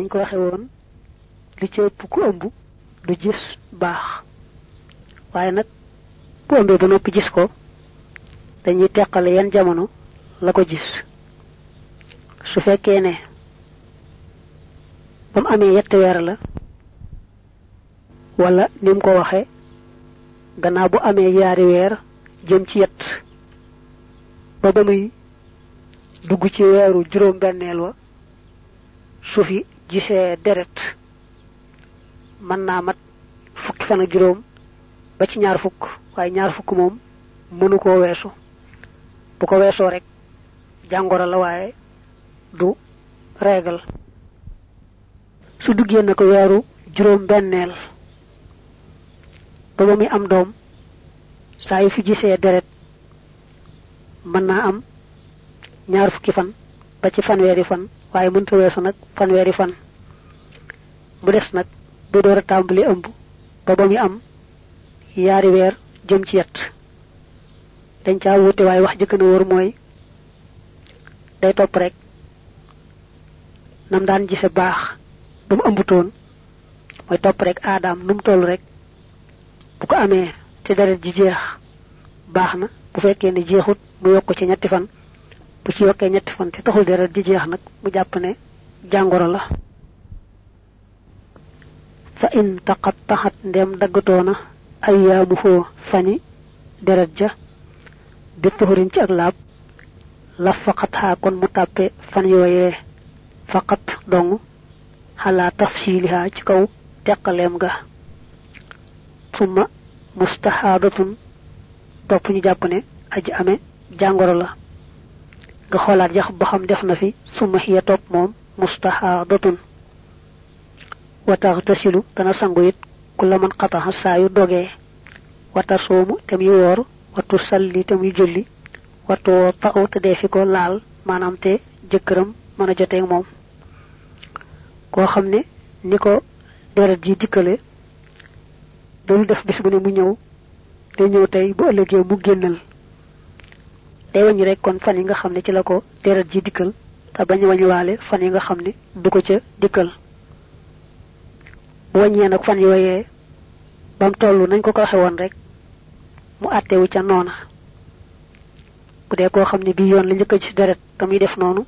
niñ ko waxe woon li ci ëpp ku ëmb du gis baax. Waaye nag bu ëmbee ba noppi gis ko dañuy teqale yan jamono la ko gis. Su fekkee ne bam amee yetti weer la wala nim ko waxe gannaaw bu amee yaari weer jëm ci yett ba ba muy dugg ci weeru juróom benneel wa su fi gisee deret mën naa mat fukki fan ak juróom ba ci ñaar fukk waaye ñaar fukk moom mënu koo weesu. Bu ko weesoo rek jàngoro la waaye du reegal su duggee na ko weeru juróom benneel ba am doom saa yu fi gisee deret mën am ñaar fukki fan ba ci fanweeri fan waaye mënta weesu nag fanweeri fan. Mu des nag bu door a tàmbali ëmb ba ba muy am yaari weer jëm ci yett dañ caa wuute waaye wax jëkk na wóor mooy day topp rek nam daan gise baax ba mu ëmbutoon mooy topp rek aadaam nu mu toll rek. Bu ko amee deret ji jeex bu fekkee ne jeexut mu yokk ci ñetti fan bu ci yokkee ñetti fan te taxul deret ji jeex nag mu jàpp ne jàngoro la. Fa in taqattaxat ndem daggatoona ayyaamu foo fani deret ja bi tuxurin ci ak laab la faqat kon mu tàppe fan yooyee faqat dong xalaa tafsiliha ci kaw teqaleem ga. Summa mustahadatun topp ñu jàpp ne aji ame jàngoro la nga xoolaat yax ba xam def na fi. Summa xiya topp moom mustahadatun. Wa taxtasilu dana sangu it ku la man xataxa saa yu dogee. Wata soomu te muy woor watu salli te muy julli. Watu woo taxaw te dee fi ko laal maanaam te jëkkëram mën a joteeg moom. Koo xam ne deret ji def bis bu ne mu bu mu day wañu rek kon fan yi nga xam ci la ko ji dikkal te bañ wañuwaale fan yi nga xam ne du ko ca dikkal. bu waññee fan bam toll nañ ko ko rek mu àttewu ca noona. bu dee koo xam ne bii yoon la njëkk ci deret te def noonu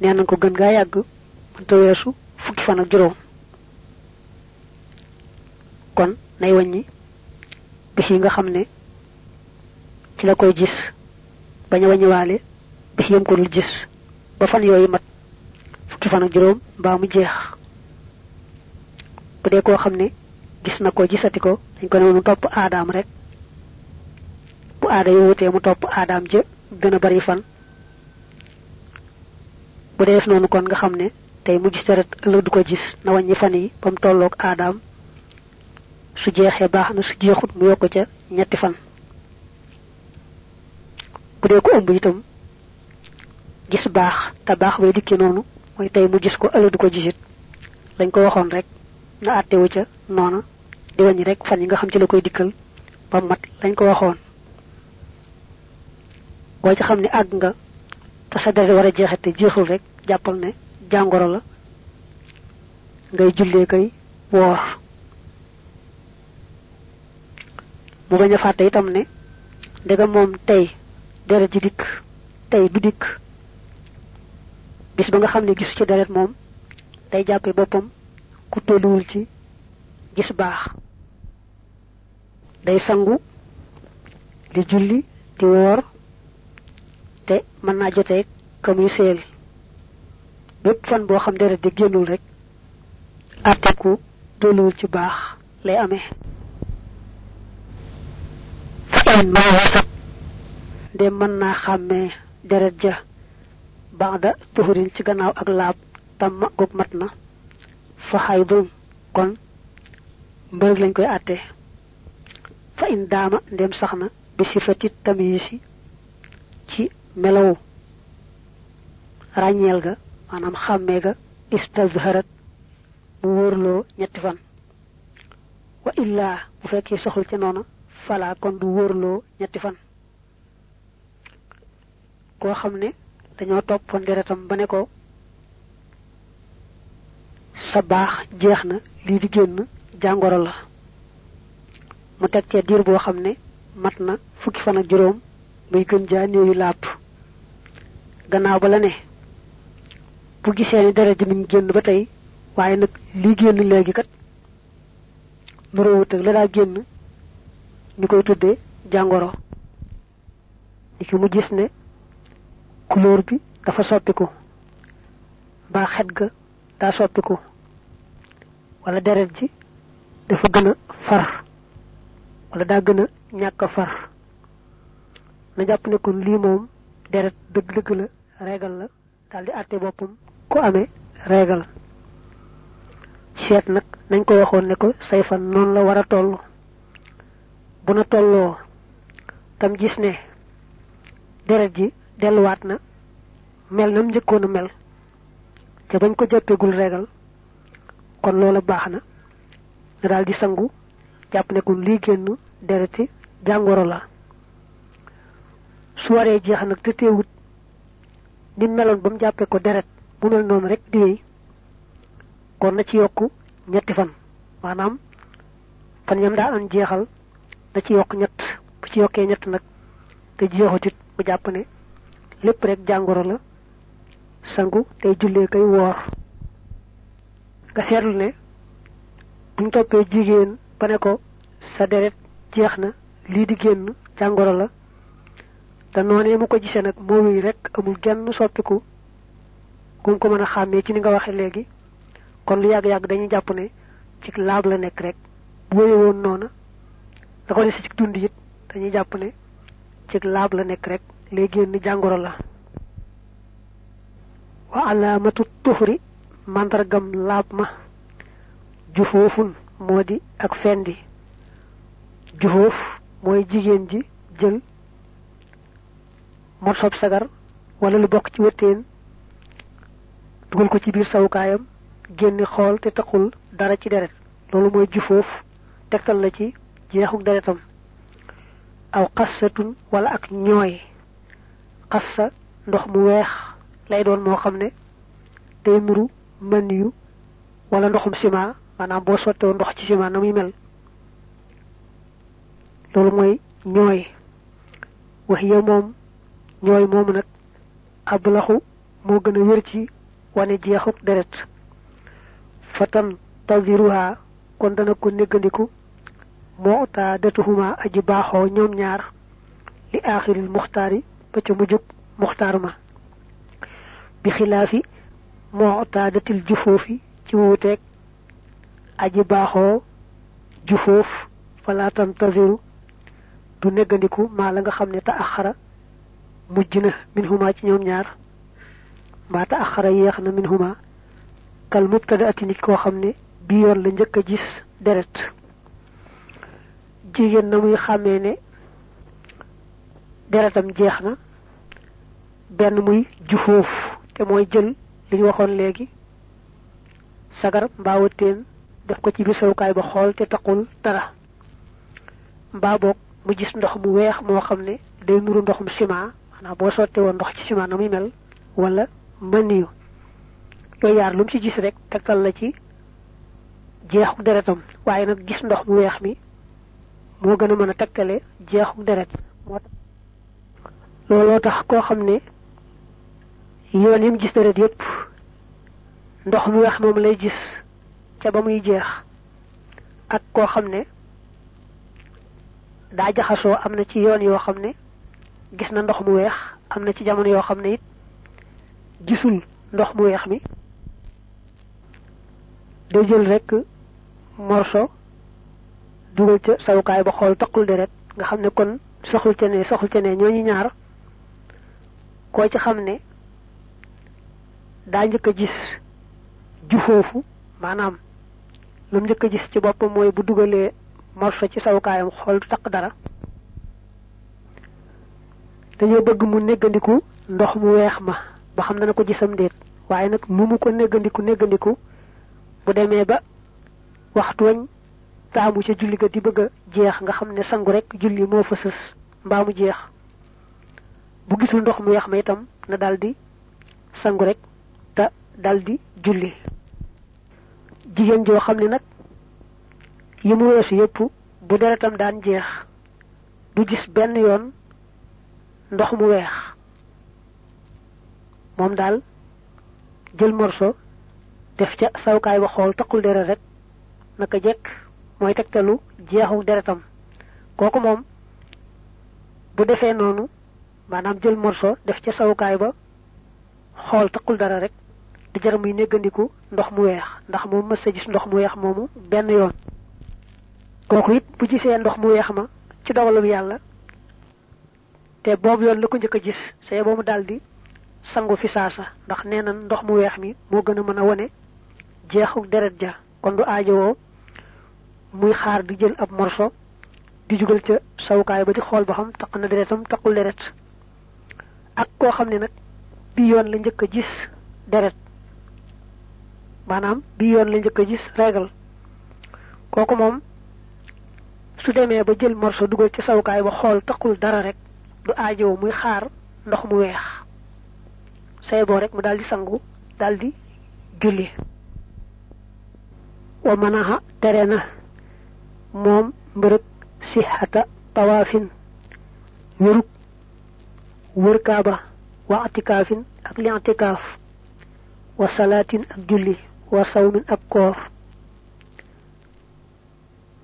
nee nañ ko gën gaa yàgg mënta weesu fukki fan ak kon nay wàññi bis yi nga xam ci la koy gis bañ a wàññiwaale bis yam ko dul gis ba fan mat fukki fan ak juróom mbaa mu jeex. Bu dee koo ne gis na ko gisati dañ ko ne mu topp rek. Bu aada yu mu topp aadaam ja gën bari fan. Bu kon nga ne mu gis deret ëllëg du ko gis na wàññi fan yi ba mu tolloog su jeexee baax na su jeexut mu ca ñetti fan bu dee ko ëmb itam. Gis baax te baax bay dikki noonu mooy tey mu gis ko ëllëg ko gisit. Lañ ko waxoon rek na àttewu ca noona di wàññi rek fan yi nga xam ci la koy dikkal ba mat lañ ko waxoon. Boo ci xam ne nga te sa war a jeexit te jeexul rek jàppal ne jàngoro la ngay jullee kay woor. Mu bañ a fàtte itam ne moom tey deret ji dikk tey du dikk. Bis ba nga xam ne gisu ci deret moom day jàppe boppam ku tolluwul ci gis baax. Day sangu di julli di woor te mën naa jotee ka muy seel. Bépp fan boo xam deret di génnul rek àtte ku tolluwul ci baax lay amee. Fa in maa wasat de mën naa xàmmee deret ja. Baada tuhurin ci gannaaw ak laab tam goog mat fa xaydun kon mbërëg lañ koy àtte. Fa in ndem sax bi sifati tamyiisi ci melaw ràññeel ga maanaam xàmmee ga istazharat mu wóorloo ñetti fan. Wa illaa bu fekkee soxul ci noona fala kon du wóorloo ñetti fan koo xam ne dañoo toppoon deretam ba ne ko sa baax jeex na lii di génn jàngoro la. Mu teg cee diir boo xam ne mat na fukki fan ak juróom muy gën jaa néewi làpp gannaaw ba la ne bu gisee ni ji génn ba tey waaye nag lii génn léegi kat ak la daa génn ñu koy tuddee jàngoro. Ki mu gis ne couleur bi dafa soppiku. Mbaa xet ga daa soppiku. Wala deret ji dafa gën a far. Wala daa gën a ñàkk far. Na jàpp ne kon lii moom deret dëgg-dëgg la régal la daal di àtte boppam ku amee régal seet nag nañ ko waxoon ne ko say fan noonu la war a toll. Bu na tolloo tam gis ne deret ji delluwaat na mel nam njëkkoon mel. Ca bañ ko jàppegul régal kon loola baax na na daal di sangu jàpp ne kon lii génn dereti jàngoro la. Su waree jeex nag te teewut ni meloon ba mu ko deret bu mel noonu rek di kon na ci yokk ñetti fan. Maanaam fan yam daa am jeexal na ci yokk ñett. Bu ci yokkee ñett nag te jeexutit mu jàpp ne lépp rek jàngoro la sangu tey jullee kay woor. Nga seetlu ne buñ toppee jigéen ba ne ko sa deret jeex na lii di génn jàngoro la. Te noonee mu ko gisee nag moo wéy rek amul genn soppiku gum ko mën a xàmmee ci ni nga waxe léegi. Kon lu yàgg-yàgg dañuy jàpp ne ci laab la nekk rek. Bu wéye woon noona da ko dese ci dund it dañuy jàpp ne ci laab la nekk rek lay génn jàngoro la. Wa alaamatu tuxri màndargam laab ma. Jufoofun moo di ak fendi. Jufoof mooy jigéen ji jël morsob sagar wala lu bokk ci wëttéen dugal ko ci biir sawukaayam génni xool te taxul dara ci deret. Loolu mooy jufoof tegtal la ci jeexuk deretam. Aw xassatun wala ak ñooy. Xassa ndox mu weex lay doon moo xam ne day nuru mën yu wala ndoxum ciment maanaam boo sottee ndox ci ciment na muy mel. Loolu mooy ñooy. Wax ya moom ñooy moomu nag ab moo gën a wér ci wane jeexuk deret. Fatan tawiruha kon dana ko néggandiku moo taa datuhuma aji baaxoo ñoom ñaar li aaxiril muxtaari ba ca mujjug muxtaar ma. Bi xilaafi moo taa datil jufoofi ci wuuteeg aji baaxoo jufoof fala tantaziru du neggandiku maa la nga xam ne ta axara mujj na min huma ci ñoom ñaar. Mbaa ta axara yeex na min huma kal mubtada nit bi yoon la gis deret. Jigéen na muy deretam jeex na. Benn muy jufoof te mooy jël li sagar mbaa wëttéen def ko ci biir sawukaay ba xool te taqul dara. Mbaa boog mu gis ndox mu weex moo xam day nuru ndoxum ciment ndox ci ciment mel wala mëniyu yooyu yaar lu mu ci gis rek tegtal la ci jeexu deretam. Waaye nag gis ndox mu weex mi jeexu deret looloo tax koo xam ne yoon yim gis deret yépp ndox mu weex moom lay gis ca ba muy jeex ak koo xam ne daa jaxasoo am na ci yoon yoo xam ne gis na ndox mu weex am na ci jamono yoo xam ne it gisul ndox mu weex mi. Day jël rekk morso dugal ca sawukaay ba xool taqul deret nga xam ne kon soxul ca ne soxul ca ne ñooñu ñaar koo ci xam ne daa njëkk a gis jufoofu maanaam lu mu njëkk a gis ci boppam mooy bu dugalee morso ci sawukaayam xool du taq dara. Dañoo bëgg mu néggandiku ndox mu weex ma ba xam dana ko gisam déet. Waaye nag lu mu ko néggandiku néggandiku bu demee ba waxtu wañ taamu ca julli ga di bëgg jeex nga xam ne sangu rek julli moo fa sës mbaa mu jeex. Bu gisul ndox mu weex ma itam na daldi sangu rek te daldi julli. Jigéen joo xam ne nag yi mu weesu yépp bu deretam daan jeex du gis benn yoon ndox mu weex. Jël morso def ca sawkaay ba xool taqul deret rek naka jekk mooy tegtalu jeexu bu maanaam jël morso def ca sawukaay ba xool taqul dara rek di jar muy néggandiku ndox mu weex ndax moom mës a gis ndox mu weex moomu benn yoon. Kooku it bu gisee ndox mu weex ma ci dogalum yàlla te boobu yoon la ko njëkk a gis say ba mu daldi sangu fi saasa ndax nee ndox mu weex mi moo gën a mën a wone jeexu deret ja. Kon du aajowoo muy xaar di jël ab morso di jugal ca sawukaay ba di xool ba xam taq na deretam taqul deret ak koo xam ne nag bi yoon la a gis deret. Maanaam bi yoon la a gis régal kooku moom su demee ba jël morso dugal ca sawukaay ba xool taqul dara rek du muy xaar ndox mu say boo rek mu daldi sangu daldi julli. Wa manaha tere na moom mbërëg sihata tawaafin wër wa atikaafin ak li atikaaf wa salaatin ak julli wa sawmin ak koor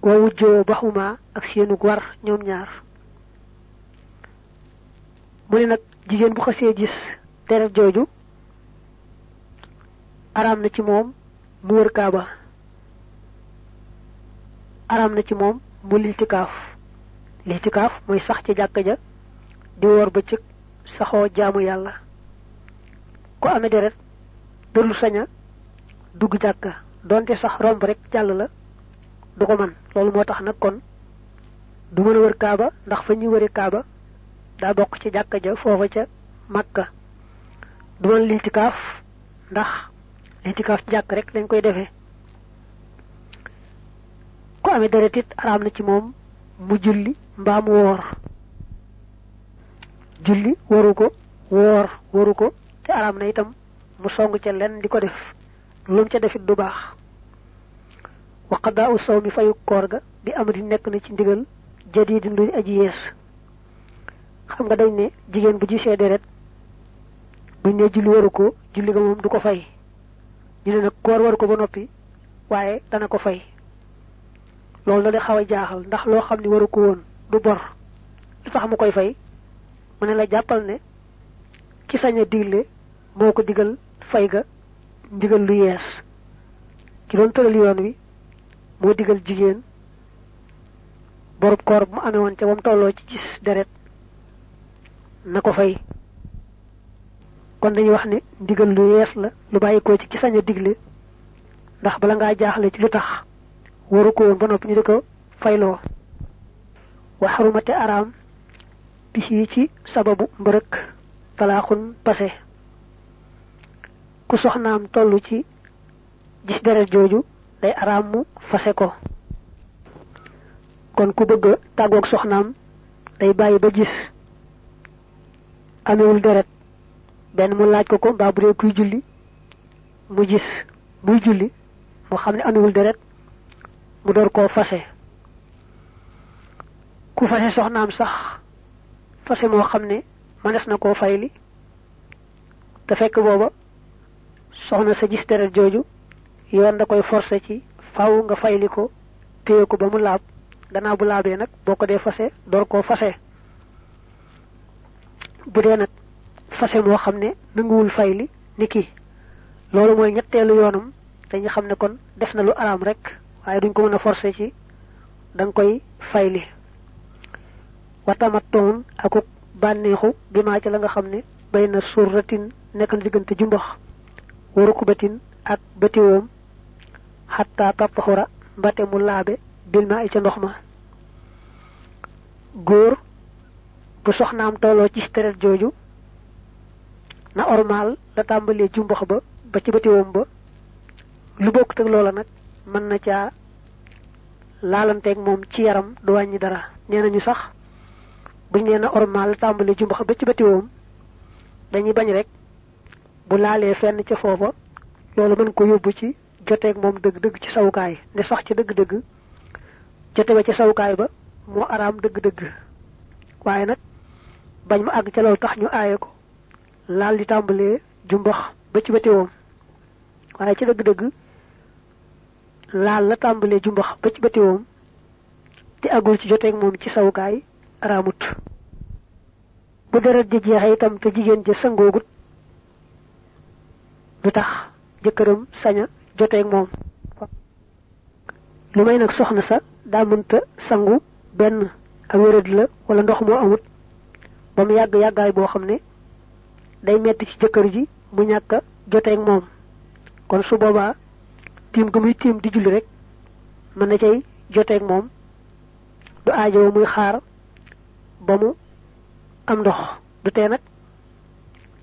wa wujjoo baxuma ak seenug war ñoom ñaar mu ne nag jigéen bu xasee gis deret jooju araam na ci moom mu wër kaaba araam na ci moom mu liltikaaf liltikaaf mooy sax ci jàkka ja di woor bëccëg saxoo jaamu yàlla. Ku amee deret dëllu saña dugg jàkka. Donte sax romb rek jàll la du ko man. Loolu moo tax nag kon du mën a wër kaaba ndax fa ñuy wëre kaaba daa bokk ci jàkka ja foofa ca makka. Du mën liltikaaf ndax liltikaaf ci jàkk rek lañ koy defee. Ku amee deret it araam na ci moom mu julli mbaa mu julli waru ko woor waru te araam na itam mu song ca lenn di ko def. Lu mu ca defit du baax. Wa qadaa sawmi fayu koor ga bi amri nekk na ci ndigal jadidin lu aji yees. Xam nga dañ ne jigéen bu gisee deret buñ ne julli waru ko julli ga moom du ko fay. Ñu ne nag koor waru ba noppi waaye dana ko fay. Loolu da di xaw jaaxal ndax loo du bor. Lu tax mu koy fay mu ne la jàppal ne ci sañ a digle digal fay ga ndigal lu yees. Ki doon tëral yoon wi moo digal jigéen borub koor bu mu amee woon ca ba ci gis deret na ko fay. Kon dañuy wax ne ndigal lu yees la lu bàyyi ko ci ki sañ a digle ndax bala ngaa jaaxle ci lu tax waru ko ba ñu di ko fayloo. Wa araam bi ci sababu mbërëk talaaxun pase ku soxnaam toll ci gis deret jooju day araam mu fase ko. Kon ku bëgg tàggoog soxnaam day bàyyi ba gis. Amewul deret. Benn mu laaj ko ko mbaa bu dee kuy julli mu gis. Muy julli mu xam ne amewul mu door koo fase. Ku fase soxnaam sax fase moo xam ne mënees na koo fayli te fekk booba soxna sa gis deret jooju yoon da koy forcé ci faw nga fayli ko téye ko ba laab gannaaw bu laabee nag boo ko dee fase door koo fase bu dee nag fase moo xam ne fayli ni ki loolu mooy ñetteelu yoonam dañu xam ne kon def na lu araam rek waaye duñ ko mën a forcé ci da nga koy fayli watamattoon akuk bànneexu bi maa ci la nga xam ne bay na surratin nekk na diggante jumbax kubatin ak bëtiwoom xatta tapaxura mbate mu laabe bil ma i ca ndox ma. Bu soxnaam tolloo ci jooju na ormal la tàmbalee jumbax ba ba ci bëtiwoom ba. Lu bokkut ak loola nag mën na caa laalanteeg moom ci yaram du wàññi dara. Nee nañu sax buñ nee na ormal tàmbali jumbax ba ci batiwoom dañuy bañ rek bu laalee fenn ca foofa loolu mën ko yóbbu ci joteeg moom dëgg-dëgg ci sawukaay. Ne sax ci dëgg-dëgg jote ba ci sawukaay ba moo araam dëgg-dëgg. Waaye nag bañ ma àgg ca loolu tax ñu aaye ko laal di tàmbalee jumbax ba ci bëtiwoom waaye ci dëgg-dëgg laal la tàmbalee jumbax ba ci bëtiwoom te agul ci joteeg moom ci sawukaay araamut bu deret ji jeexee itam te jigéen ja sangoogut. Du tax jëkkëram saña joteeg moom. Lu may nag soxna sa daa mënta sangu benn. Ak la wala ndox moo amut. Ba mu yàgg yàggaay boo xam ne day metti ci jëkkër ji mu ñàkk joteeg moom. Kon su boobaa tiim gu muy tiim di julli rek mën na cay joteeg moom. Du muy xaar ba mu am ndox. Du tee nag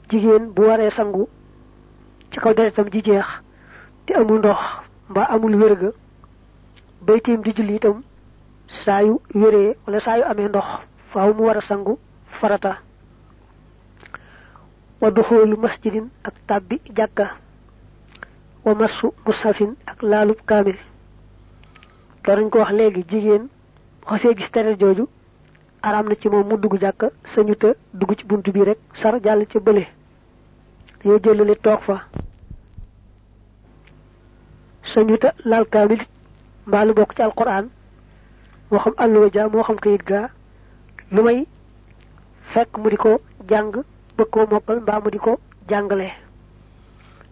jigéen bu waree sangu ci kaw deretam ji jeex te amul ndox mbaa amul wérga bay tiim di julli itam saa yu wéree wala saa yu amee ndox faaw mu war a sangu farata. Wa masjidin ak tàbbi jàkka. Wa massu mushafin ak laalub kaamil. Loolu nañ ko wax léegi jigéen xosee gis tere jooju araam na ci moom mu dugg jàkka sañu te dugg ci bunt bi rek sar jàll ca bële. Dañoo jëlale toog fa. Sañu te laal kaamil mbaa lu bokk ci alquran. Moo xam àlluwa ja moo xam kayit gaa lu may fekk mu di ko jàng bëgg koo mokkal mbaa mu di ko jàngale.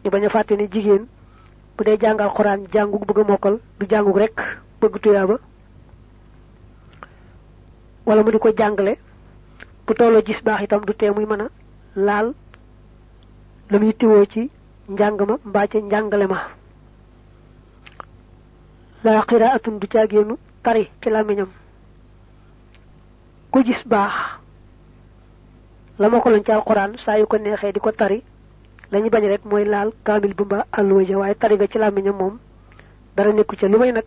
Ñu bañ a fàtte ne jigéen bu dee jàng alquran jàngu bëgg a mokkal du jàngu rek bëgg wala mu di ko jàngale bu tolloo gis baax itam du tee muy mën a laal la muy tiwoo ci njàng ma njàngale ma. Laa qiraatun du caagéenu tari ci làmmiñam. Ku gis baax la ma ko lañ ci alquran ko neexee di ko tari lañu bañ rek mooy laal kaamil bu mbaa àlluwa ja waaye tari ga ci làmmiñam moom dara nekku ca. Lu may nag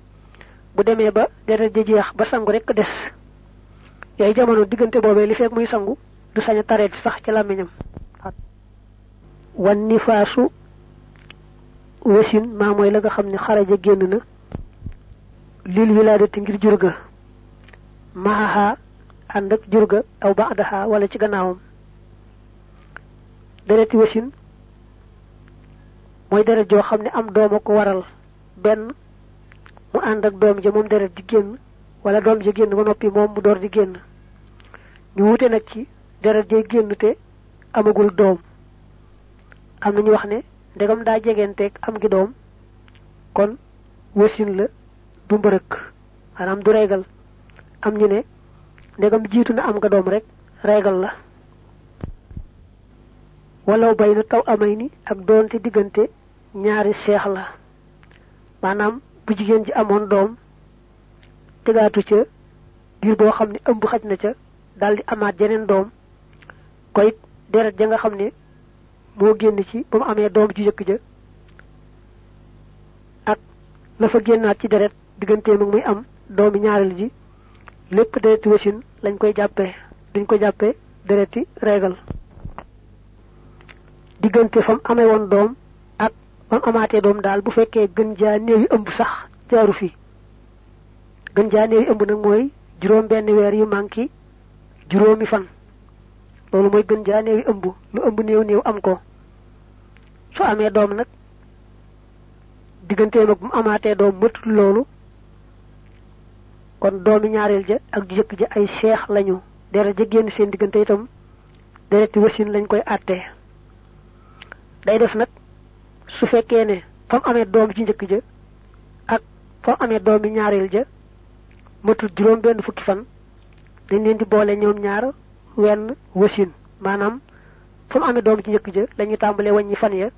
bu demee ba ja jeex ba sangu rek des yooyu jamono diggante boobee li fekk muy sangu du sañ a tareet sax ci làmmiñam. Wan nifaasu wasin maa mooy la nga xam ne xaraja génn na lil wilaadati ngir jurga maaha ànd ak jurga aw baadaha wala ci gannaawam. Dereti wasin mooy deret joo xam am dooma ko waral. Benn mu ànd ak doom ja moom deret di génn wala doom ja génn ba noppi moom mu door di génn ñu wute nag ci deret jay génn te amagul doom. Am na ñu wax ne ndegam daa jegenteeg am gi doom kon wasin la du mbërëk maanaam du reegal. Am ñu ne ndegam jiitu na am nga doom rek reegal la. Walaw bay na taw amay ni ak doonte diggante ñaari seex la. Maanaam bu jigéen ji amoon doom tegaatu ca diir boo xam ne ëmb xaj na ca daldi amaat jeneen doom. Koy deret ja nga xam ne moo génn ci ba mu amee doom ju jëkk ja ak la fa génnaat ci deret digganteem ak muy am doomi ñaareel ji lépp dereti wasin lañ koy jàppee duñ ko jàppee dereti reegal. Diggante fa mu amee woon doom ak ba mu amaatee doom daal bu fekkee gën jaa néewi ëmb sax jaaru fi. Gën jaa néew yi ëmb nag mooy juróom benn weer yu manki juróomi fan. Loolu mooy gën jaa néew yi ëmb. Lu ëmb néew néew am ko. Su amee doom nag digganteem ak bu mu amaatee doom mëtul loolu. Kon doomi ñaareel ja ak jëkk ja ay seex lañu. Deret ja génn seen diggante itam dereti wasin lañ koy àttee. Day def nag su fekkee ne fa mu amee doom ci njëkk ja ak fa mu amee doomi ñaareel ja matul juróom benn fukki fan. Dañ leen di boole ñoom ñaar wenn wasin. Maanaam fa mu amee doom ci njëkk ja lañuy tàmbalee wàññi fan ya.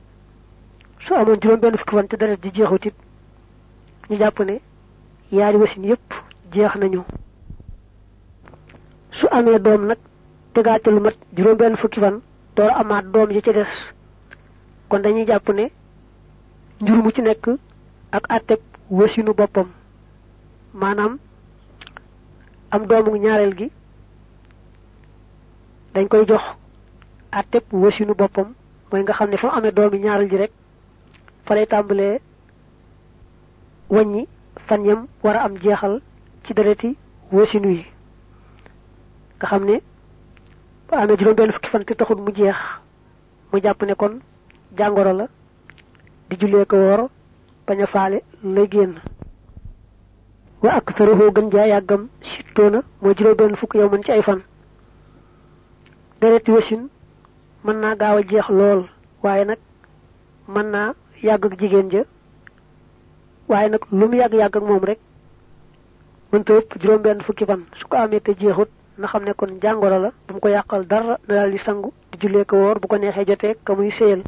Su amoon juróom benn fukki fan te deret ji jeexut it ñu jàpp ne yaari wasin yépp jeex nañu. Su amee doom nag tegaate lu mat juróom benn fukki fan door amaat doom ji ci des. Kon dañuy jàpp ne njur mu ci nekk ak àtteb wasinu boppam. Maanaam am doomu ñaareel gi dañ koy jox àtteb wasinu boppam mooy nga xam ne fa amee doomi ñaareel ji rek fa lay tàmbalee wàññi fan yam war a am jeexal ci dereti wasinu yi. Nga xam ne bu amee juróom benn fukki fan te taxul mu jeex mu jàpp ne kon jàngoro la di jullee ko woor bañ a faale lay génn wa ak tarahu gën jaa yàggam sittoona mooy juróom benn fukk yow man ci ay fan dereti wasin mën naa gaaw a jeex lool waaye nag mën naa yàgg ak jigéen ja waaye nag lu mu yàgg-yàgg ak moom rek mënta ëpp juróom benn fukki fan su ko amee te jeexut na xam ne kon jàngoro la bu mu ko yàqal dara na daal di sangu di jullee ko woor bu ko neexee jotee ka muy séyal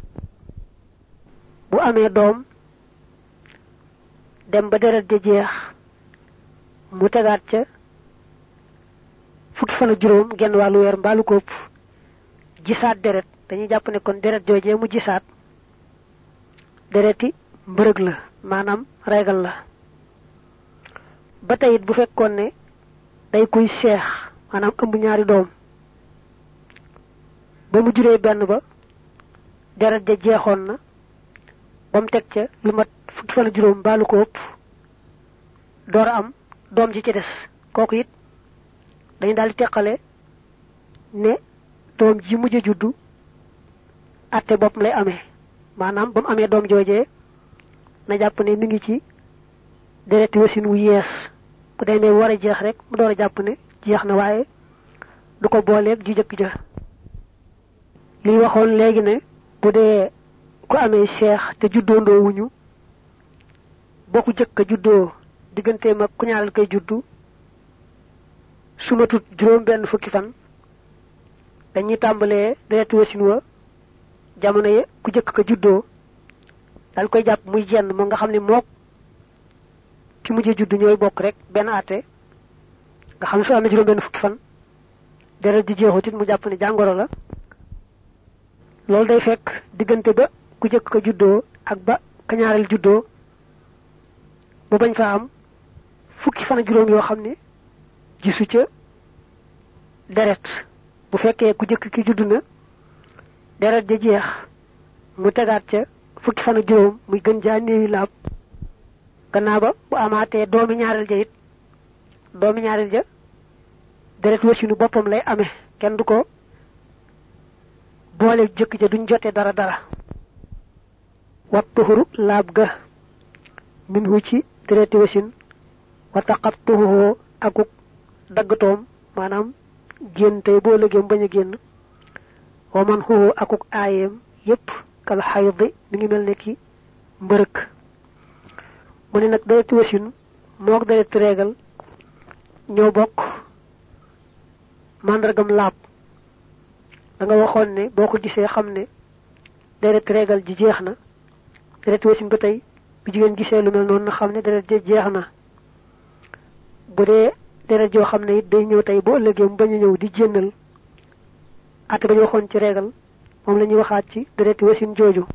bu amee doom dem ba deret ja jeex mu tegaat ca fukki fan ak juróom genn wàllu weer mbaalu ko ëpp gisaat deret. Dañuy jàpp ne kon deret joojee mu gisaat dereti mbërëg la maanaam regal la. Ba tey it bu fekkoon ne day kuy seex maanaam ëmb ñaari doom ba mu juree benn ba deret ja jeexoon na ba mu teg ca lu mat fukki fan juróom baalu ko door am doom ji ci des. Kooku it dañu daal di ne doom ji mujj juddu atte bopp lay amee. Maanaam ba mu amee doom joojee na jàpp ne mi ngi ci dereti wasin wu yees. Bu demee war a jeex rek mu door a jàpp ne jeex na waaye du ko booleeg ju jëkk ja. Li waxoon léegi ne bu dee ku amee seex te juddoondoo wuñu boo ku jëkk juddoo digganteem ak ku ñaaral koy juddu su ma tut juróom benn fukki fan dañuy tàmbalee dereti wasin wa jamono ye ku jëkk ka juddoo dal koy jàpp muy jenn moo nga xam ne mook ki mujjee juddu ñooy bokk rek benn àtte nga xam ne su amee juróom benn fukki fan deret di jeexut it mu jàpp ne jàngoro la. Loolu day fekk diggante ba ku jëkk ka juddoo ak ba ka ñaareel juddoo ba bañ fa am fukki fan juróom yoo xam ne gisu ca deret. bu fekkee ku jëkk ki juddu na deret ja jeex mu tegaat ca fukki fan juróom muy gën jaa néewi laab. gannaaw ba bu amaatee doomi ñaareel ja it doomi ñaareel ja deret wasinu boppam lay amee. kenn du ko boole jëkk ja duñ jote dara dara. wat laab ga min hu ci wasin wa taqat tuxuhoo akuk daggatoom maanaam génn tey boo lëgéem bañ a génn wa man xuxoo akuk aayeem yépp kal xaydi mi ngi mel ne ki mbërëk mu ne nag dereti wasin mook dereti reegal ñoo bokk màndargam laab da nga waxoon ne boo ko gisee xam ne deret reegal ji jeex na deret wasin ba tey bu jigéen gisee lu mel noonu na xam ne deret ji jeex na bu dee deret joo xam ne it day ñëw tey boo ëllëgee mu bañ a ñëw di jénnal ate ba waxoon ci reegal moom la ñuy waxaat ci dereti wasin jooju.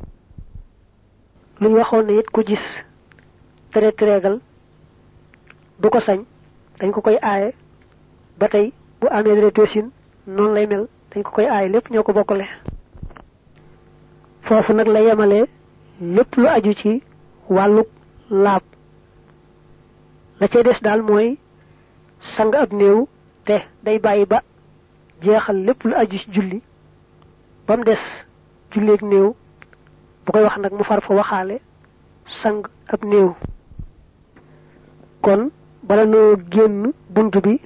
Lu ñu waxoon ne it ku gis deret reegal du ko sañ dañ ko koy aaye. Ba tey bu amee deret wasin noonu lay mel dañ ko koy aaye lépp ñoo ko bokkale. Foofu nag la yemale lépp lu aju ci wàllu laab. La cay des daal mooy sang ab néew te day bàyyi ba jeexal lépp lu aju ci julli. Ba mu des julleeg néew bu koy wax mu far fa waxaale sang ab néew. Kon bala noo génn bunt bi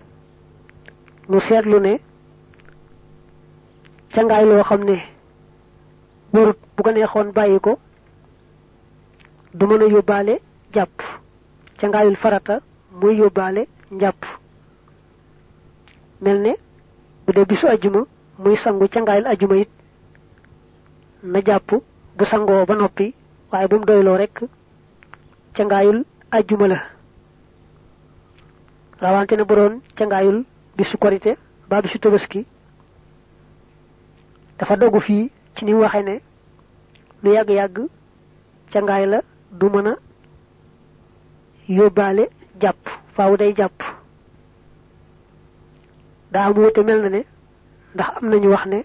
nu seetlu ne cangaay loo xam ne warut bu ko neexoon bàyyi ko du mën a yóbbaale jàpp. Cangaayul farata muy mel ne bu dee bisu ajjuma muy sangu cangaayul ajjuma it. Na jàpp bu sangoo ba noppi waaye bu mu doyloo rekk cangaayul ajjuma la rawante cangaayul bisu korite ba bisu tabaski dafa dogu fii ci ni waxe ne lu yàgg-yàgg cangaay la du mën a yóbbaale jàpp faaw day jàpp daa am wute mel na ne ndax am nañu wax ne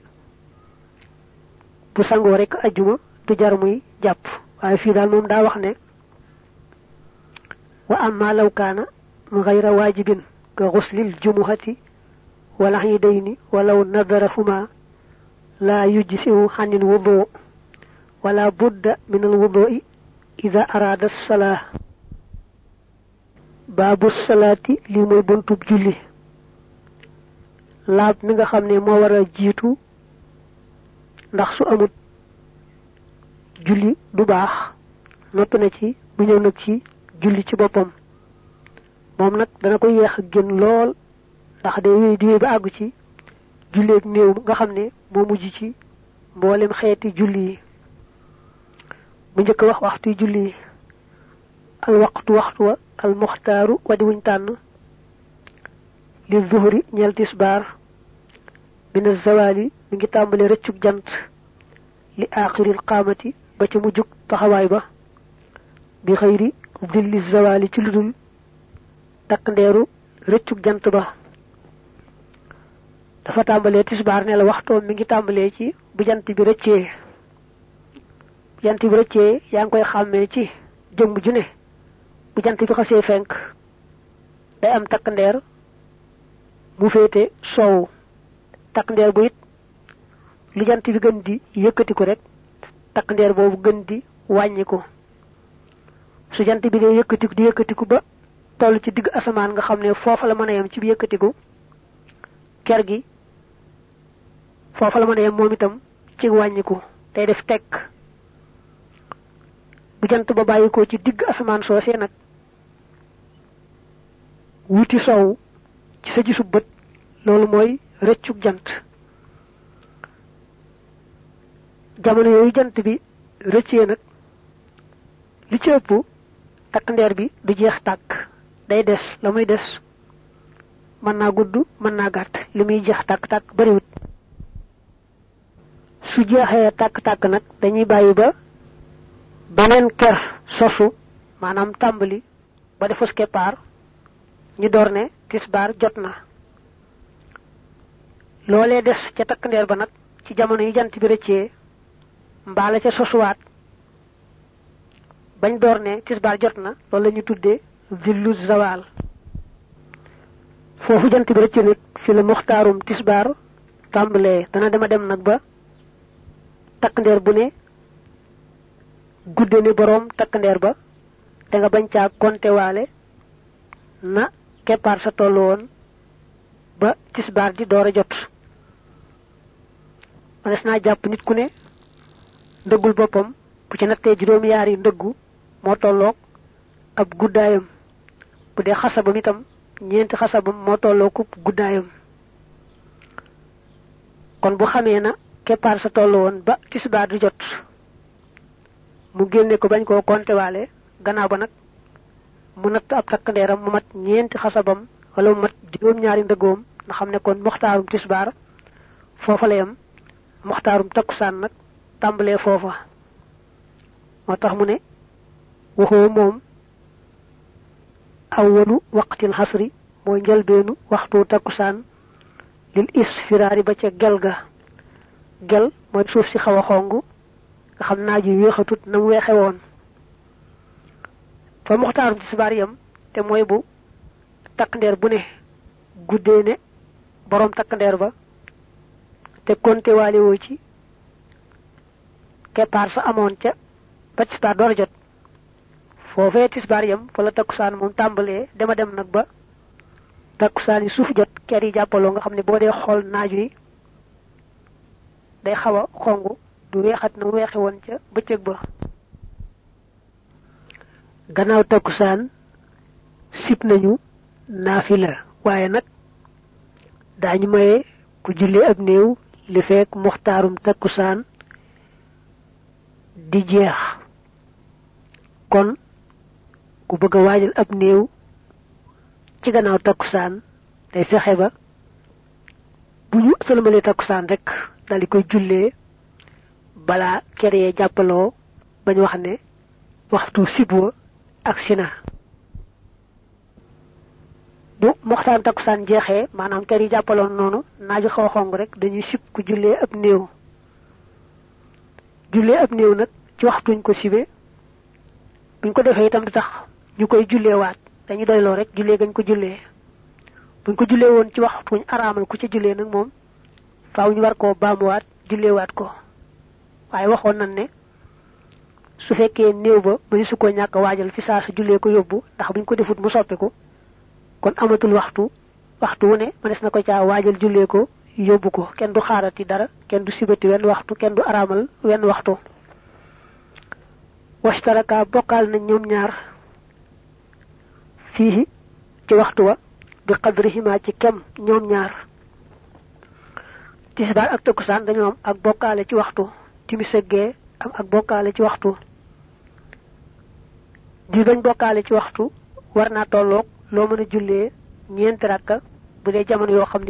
bu sangoo rek ajjuma du jar muy jàpp waaye fii daal moom daa wax ne wa amma law kaana غير واجب كغسل الجمعة والعيدين ولو نذرهما لا يجزئ عن الوضوء ولا بد من الوضوء إذا أراد الصلاة باب الصلاة لمي بنتب جلي laab mi nga xam ne moo war a jiitu ndax su amut julli du baax noppi na ci bu ñëw nag ci julli ci boppam. moom nag dana ko yeex gën lool ndax day wéy di wéy ba àggu ci julleeg néew nga xam ne moo mujj ci mboolem xeeti julli bu njëkk wax waxtu julli al waqtu waxtu wa al muxtaaru wadi wuñ tànn. li zuhri ñel tisbaar min zawali mi ngi tàmbale rëccug jant li aaxiril qaamati ba ca mujjug taxawaay ba bi xëyri dilli zawali ci ludul takk ndeeru rëccug jant ba dafa tàmbalee tisbaar ne la waxtoom mi ngi tàmbalee ci bu jant bi rëccee bu jant bi rëccee yaa ngi koy xàmmee ci jëmm ju ne bu jant bi xasee fenk day am takk ndeer mu soowu takk ndeer bu it. Lu jant bi gën di yëkkatiku rek takk ndeer boobu gën di wàññiku su jant bi dee yëkkatiku di yëkkatiku ba toll ci digg asamaan nga xam ne foofa la mën a yem ci yëkkatiku ker gi foofa la mën a yem moom itam ci wàññiku day def tekk. Bu jant ba ci digg asamaan nag wuti sow ci sa gisu bët. Loolu rëccug jant. Jamono yooyu jant bi rëccee nag li ci ëpp takk ndeer bi du jeex tàkk. Day des la muy des. Mën naa gudd mën naa gàtt. Li muy jeex tàkk-tàkk bariwut. Su jeexee tàkk-tàkk nag dañuy bàyyi ba beneen ker sosu maanaam tàmbali ba defus keppaar ñu door ne tisbaar jot na loolee des ca takk ndeer ba nag ci jamono yi jant bi rëccee mbaala ca sosuwaat. Bañ door ne tisbaar jot na loolu la ñu zillu zawal foofu jant bi rëcc nag fi la muxtaarum tisbaar tàmbalee. Dana dema dem nag ba takk ndeer bu ne gudde ni boroom takk ndeer ba te nga bañ caa kontewaale na keppaar sa tollu woon ba tisbaar di door a jot manes naa jàpp nit ku ne ndëggul boppam bu ci nattee juróom yaari ndëggu moo tolloog ab guddaayam bu dee xasabam itam ñeenti xasabam moo tolloo ko guddaayam. kon bu xamee na keppaar sa tollu woon ba tisbaar di jot mu génne ko bañ koo kontewaale gannaaw ba nag mu natt ab takk ndeeram mu mat ñeenti xasabam wala mu mat juróom ñaari ndëggoom nga xam ne kon muxtaarum tisbaar foofa la yam muxtaarum takkusaan nag tàmbalee foofa. Moo tax mu ne waxoo moom awwalu waqtil xasri mooy njëlbeenu waxtu takkusaan lil isfiraari ba ca gel ga. Gel mooy suuf si xaw a xong nga xam naaj yu wéexatut na mu weexe woon. Fa muxtaarum tisbaar yam te mooy bu takk ndeer bu ne guddee ne boroom takk ndeer ba te konte waale woo ci keppaar sa amoon ca. Ba tisbaar door a jot. Foofee tisbaar yam fa la takkusaan moom tàmbalee dama dem nag ba. Takkusaan yi suuf jot ker yi jàppaloo nga xam ne boo dee xool naaju yi day xaw a xong du weexat na weexe woon ca bëccëg ba. Gannaaw takkusaan sib nañu naafila. Waaye nag daañu maye ku julli ab néew li fekk muxtaarum takkusaan di jeex. Kon ku bëgg waajal ab néew ci gannaaw takkusaan day fexe ba bu ñu sëlmalee takkusaan rek dal di koy jullee balaa keree jàppaloo bañ wax ne waxtu sibwa ak sina bu moxtaan takkusaan jeexee maanaam ker yi jàppaloon noonu naaju xaw xong rek dañuy sib ku jullee ab néew. Jullee ab néew nag ci waxtuñ ko sibe buñ ko defee itam di tax ñu koy waat dañu doyloo rek jullee gañ ko jullee. Buñ ko jullee woon ci waxtuñ araamal ku ci jullee nag moom faaw ñu war koo baamuwaat julleewaat ko. Waaye waxoon nañ ne su fekkee néew ba ba su ko ñàkk waajal fi saa jullee ko yóbbu ndax buñ ko defut mu soppiku kon amatul waxtu. Waxtu ne mënees na ko caa waajal jullee ko yóbbu ko. Kenn du xaarati dara kenn du sibati wenn waxtu kenn du araamal wenn waxtu. Washtaraka bokkal nañ ñoom ñaar fiihi ci waxtu wa bi qadrihima ci kem ñoom ñaar. Tisbaar ak takkusaan dañoo am ak bokkaale ci waxtu. Timis ak gee am ak bokkaale ci waxtu. Di bañ bokkaale ci waxtu war naa tolloog loo mën a jullee ñeenti rakka bu dee jamono yoo xam